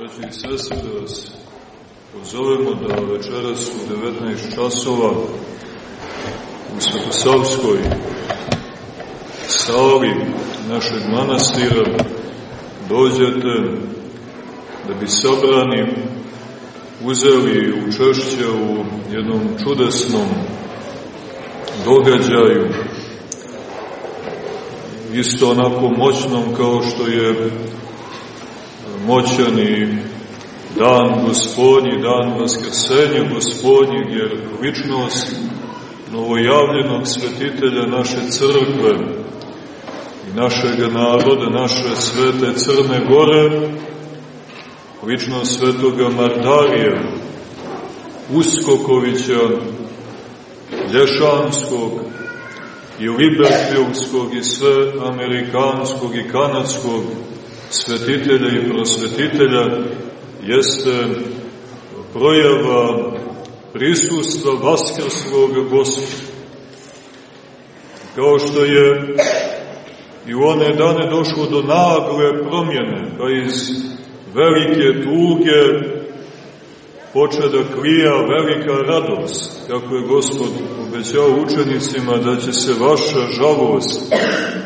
braći i sestre, da vas pozovemo da večeras u 19 časova u Svetosavskoj sali našeg manastira dođete da bi sabrani uzeli učešće u jednom čudesnom događaju, isto onako moćnom kao što je moćani dan gospodnji, dan vaskrsenja gospodnjeg, jer ličnost novojavljenog svetitelja naše crkve i našeg naroda, naše svete Crne Gore, ličnost svetoga Mardarija, Uskokovića, Lješanskog i Libertilskog i sve amerikanskog i kanadskog svetitelja i prosvetitelja jeste projava prisustva Vaskrslog Gospoda. Kao što je i u one dane došlo do nagle promjene, pa iz velike tuge poče da klija velika radost, kako je Gospod obećao učenicima da će se vaša žalost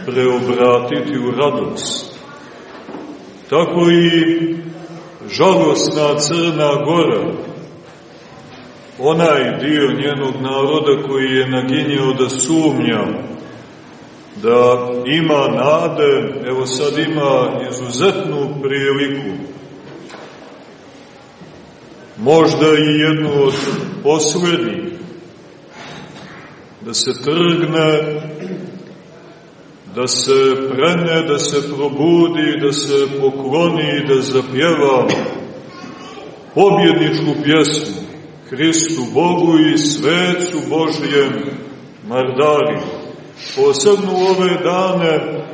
preobratiti u radost. Tako i žalostna Crna Gora, onaj dio njenog naroda koji je naginjao da sumnja, da ima nade, evo sad ima izuzetnu priliku, možda i jednu od poslednjih, da se trgne da se prene, da se probudi, da se pokloni, da zapjeva pobjedničku pjesmu Hristu Bogu i svecu Božijem Mardari. Posebno u ove dane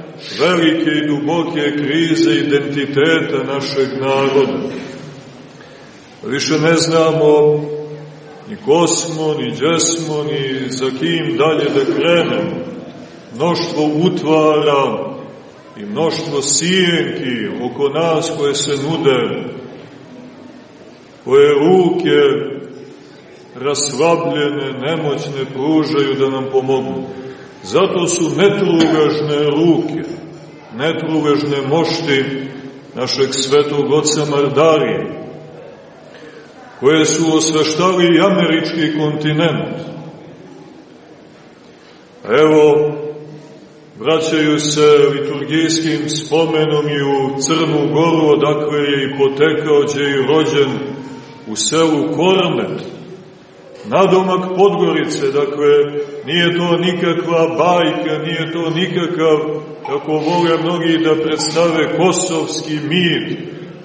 velike i duboke krize identiteta našeg naroda. Više ne znamo ni ko smo, ni gdje smo, ni za kim dalje da krenemo mnoštvo utvara i mnoštvo sijenki oko nas koje se nude, koje ruke rasvabljene, nemoćne pružaju da nam pomogu. Zato su netrugažne ruke, netrugažne mošti našeg svetog oca Mardarija, koje su osveštali i američki kontinent. Evo, vraćaju se liturgijskim spomenom i u Crnu Goru, odakle je i potekao, gdje je rođen u selu Kornet, nadomak Podgorice, dakle, nije to nikakva bajka, nije to nikakav, kako vole mnogi da predstave, kosovski mir,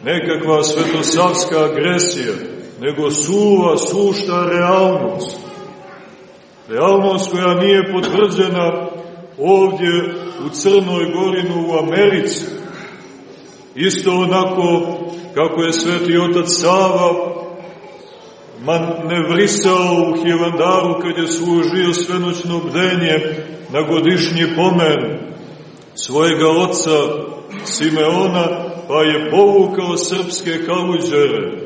nekakva svetosavska agresija, nego suva, sušta realnost. Realnost koja nije potvrđena ovdje u Crnoj Gorinu u Americi. Isto onako kako je sveti otac Sava manevrisao u Hilandaru kad je služio svenoćno bdenje na godišnji pomen svojega oca Simeona, pa je povukao srpske kaluđere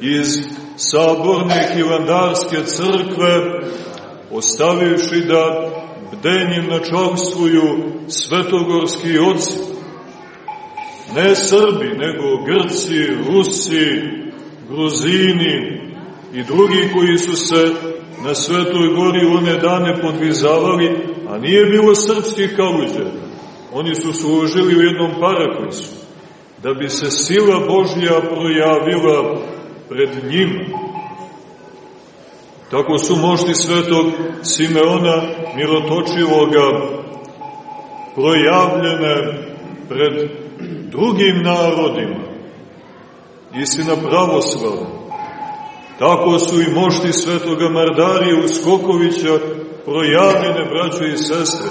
iz saborne hilandarske crkve, ostavivši da bdenjem načalstvuju svetogorski oci. Ne Srbi, nego Grci, Rusi, Gruzini i drugi koji su se na Svetoj gori one dane podvizavali, a nije bilo srpskih kaluđa. Oni su služili u jednom paraklisu, da bi se sila Božja projavila pred njima Tako su mošti svetog Simeona Mirotočivoga projavljene pred drugim narodima, istina pravoslavna. Tako su i mošti svetoga Mardarija Uskokovića projavljene, braćo i sestre,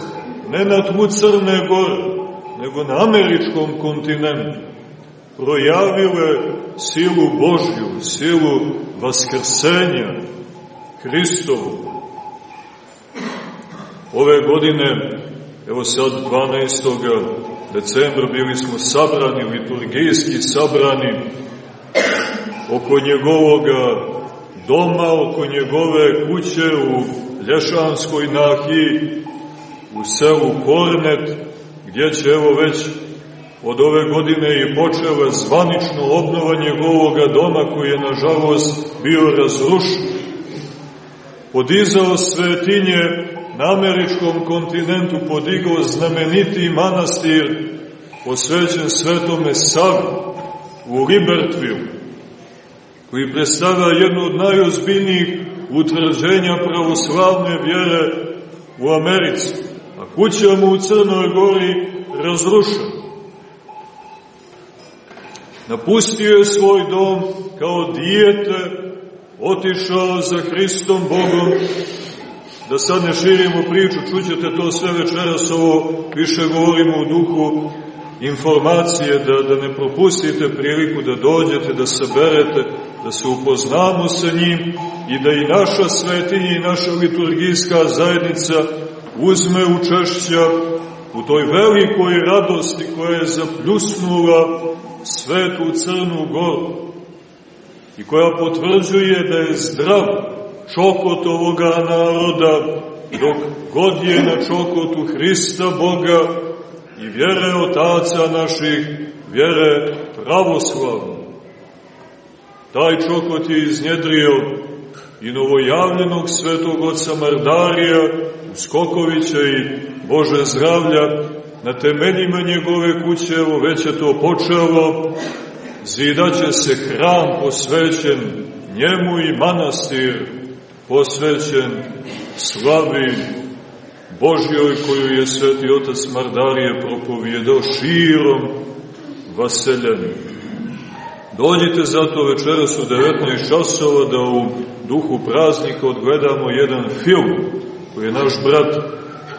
ne na tmu Crne Gore, nego na američkom kontinentu, projavile silu Božju, silu vaskrsenja, Hristovu. Ove godine, evo sad 12. decembra, bili smo sabrani, liturgijski sabrani oko njegovoga doma, oko njegove kuće u Lješanskoj nahiji, u selu Kornet, gdje će evo već od ove godine i počela zvanično obnova njegovoga doma koji je nažalost bio razrušen. Podizao svetinje na američkom kontinentu, podigao znameniti manastir posvećen svetome Savu u Libertville, koji predstavlja jedno od najozbiljnijih utvrđenja pravoslavne vjere u Americi, a kuća mu u Crnoj gori razrušena. Napustio je svoj dom kao dijete, otišao za Hristom Bogom, da sad ne širimo priču, čućete to sve večeras, ovo više govorimo u duhu informacije, da, da ne propustite priliku da dođete, da saberete, da se upoznamo sa njim i da i naša svetinja i naša liturgijska zajednica uzme učešća u toj velikoj radosti koja je zapljusnula svetu Crnu Goru i koja potvrđuje da je zdrav čokot ovoga naroda dok god je na čokotu Hrista Boga i vjere otaca naših, vjere pravoslavne. Taj čokot je iznjedrio i novojavljenog svetog oca Mardarija, Skokovića i Bože zdravlja, na temeljima njegove kuće, evo već je to počelo, zidaće se hram posvećen njemu i manastir posvećen slavi Božjoj koju je sveti otac Mardarije propovjedao širom vaseljani. Dođite zato večeras u 19 časova da u duhu praznika odgledamo jedan film koji je naš brat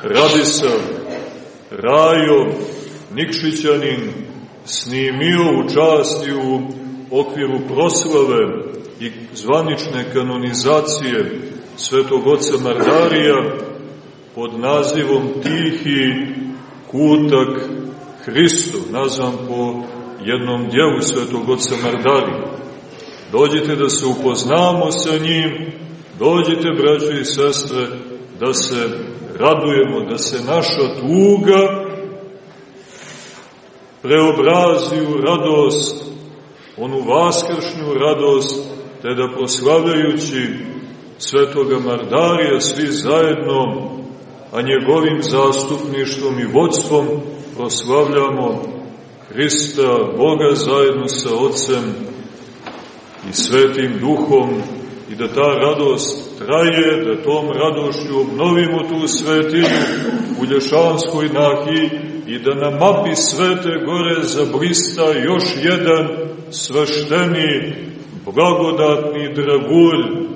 Radisav Rajo Nikšićanin snimio u časti u okviru proslave i zvanične kanonizacije svetog oca Mardarija pod nazivom Tihi kutak Hristu, nazvan po jednom dijelu svetog oca Mardarija. Dođite da se upoznamo sa njim, dođite, braćo i sestre, da se radujemo, da se naša tuga preobrazi u radost, onu vaskršnju radost, te da proslavljajući svetoga Mardarija svi zajedno, a njegovim zastupništvom i vodstvom proslavljamo Hrista, Boga zajedno sa Otcem i Svetim Duhom i da ta radost traje, da tom radošću obnovimo tu svetinju u Lješanskoj nahiji i da na mapi Svete Gore zablista još jedan svešteni, blagodatni dragulj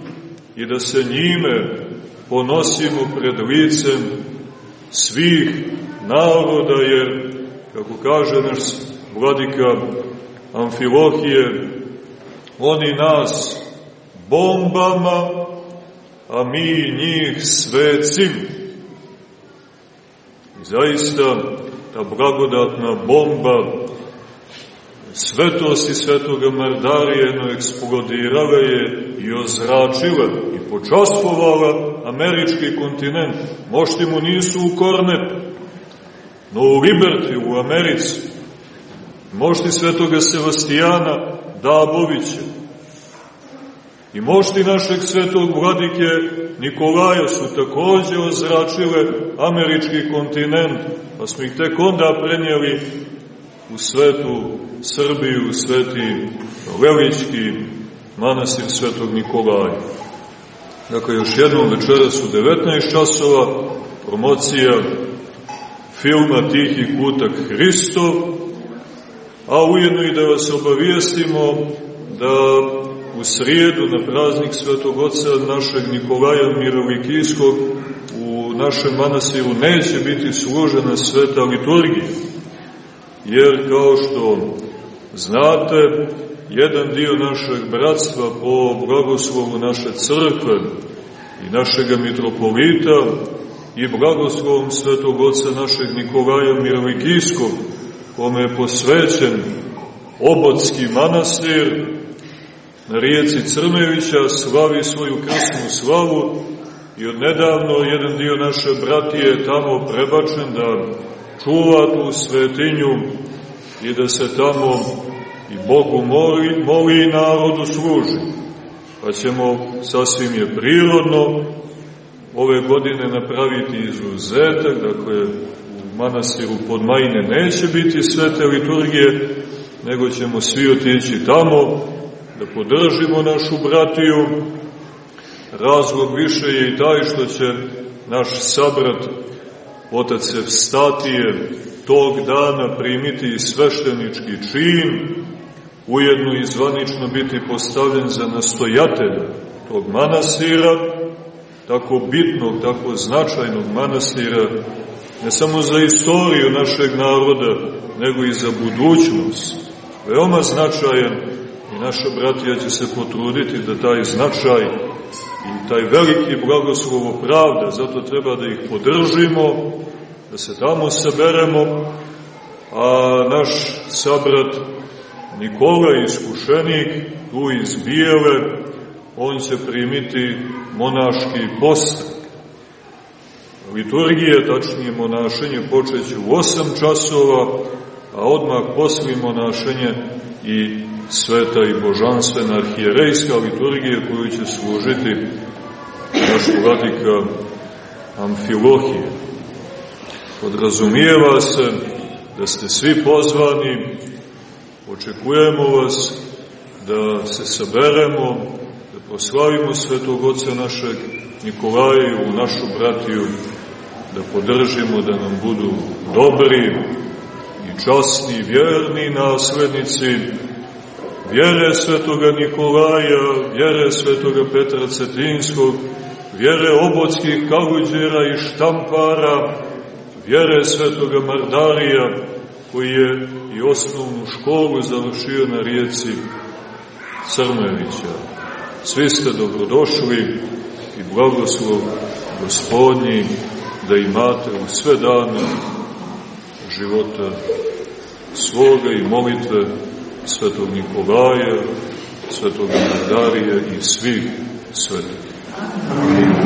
i da se njime ponosimo pred licem svih naroda, jer, kako kaže naš vladika Amfilohije, oni nas bombama, a mi njih svecim. Zaista, ta blagodatna bomba svetosti svetoga Mardarija jedno eksplodirala je i ozračila i počastvovala američki kontinent. Mošti mu nisu u Kornetu, no u Liberty u Americi. Mošti svetoga Sevastijana Dabovića. I mošti našeg svetog vladike Nikolaja su takođe ozračile američki kontinent, pa smo ih tek onda prenijeli u svetu Srbiju, u sveti Velički manastir svetog Nikolaja. Dakle, još jednom večeras u 19 časova promocija filma Tihi kutak Hristov, a ujedno i da vas obavijestimo da u srijedu na praznik Svetog Oca našeg Nikolaja Mirovikijskog našem manasiru neće biti služena sveta liturgija, jer kao što znate, jedan dio našeg bratstva po blagoslovu naše crkve i našega mitropolita i blagoslovom svetog oca našeg Nikolaja Mirovikijskog, kome je posvećen Obodski manastir, na rijeci Crmevića slavi svoju krsnu slavu i odnedavno jedan dio naše bratije tamo prebačen da čuva tu svetinju i da se tamo i Bogu moli, moli i narodu služi. Pa ćemo, sasvim je prirodno, ove godine napraviti izuzetak, dakle u manastiru pod Majine neće biti svete liturgije, nego ćemo svi otići tamo da podržimo našu bratiju. Razlog više je i taj što će naš sabrat, otac Evstatije, tog dana primiti sveštenički čin, ujedno i zvanično biti postavljen za nastojatelja tog manastira, tako bitnog, tako značajnog manastira, ne samo za istoriju našeg naroda, nego i za budućnost. Veoma značajan i naša bratija će se potruditi da taj značaj i taj veliki blagoslovo pravda, zato treba da ih podržimo, da se tamo saberemo, a naš sabrat Nikola Iskušenik, tu iz Bijele, on će primiti monaški postak. Liturgije, tačnije monašenje, počeće u 8 časova, a odmah posli monašenje i sveta i božanstvena arhijerejska liturgija koju će služiti naš vladika Amfilohije. Podrazumijeva se da ste svi pozvani, očekujemo vas da se saberemo, proslavimo svetog oca našeg Nikolaja i u našu bratiju, da podržimo da nam budu dobri i časni, vjerni naslednici vjere svetoga Nikolaja, vjere svetoga Petra Cetinskog, vjere obotskih kaluđera i štampara, vjere svetoga Mardarija, koji je i osnovnu školu završio na rijeci Crnojevića. Svi ste dobrodošli i blagoslov gospodnji da imate u sve dane života svoga i molitve svetog Nikolaja, svetog Nadarija i svih svetog. Amin.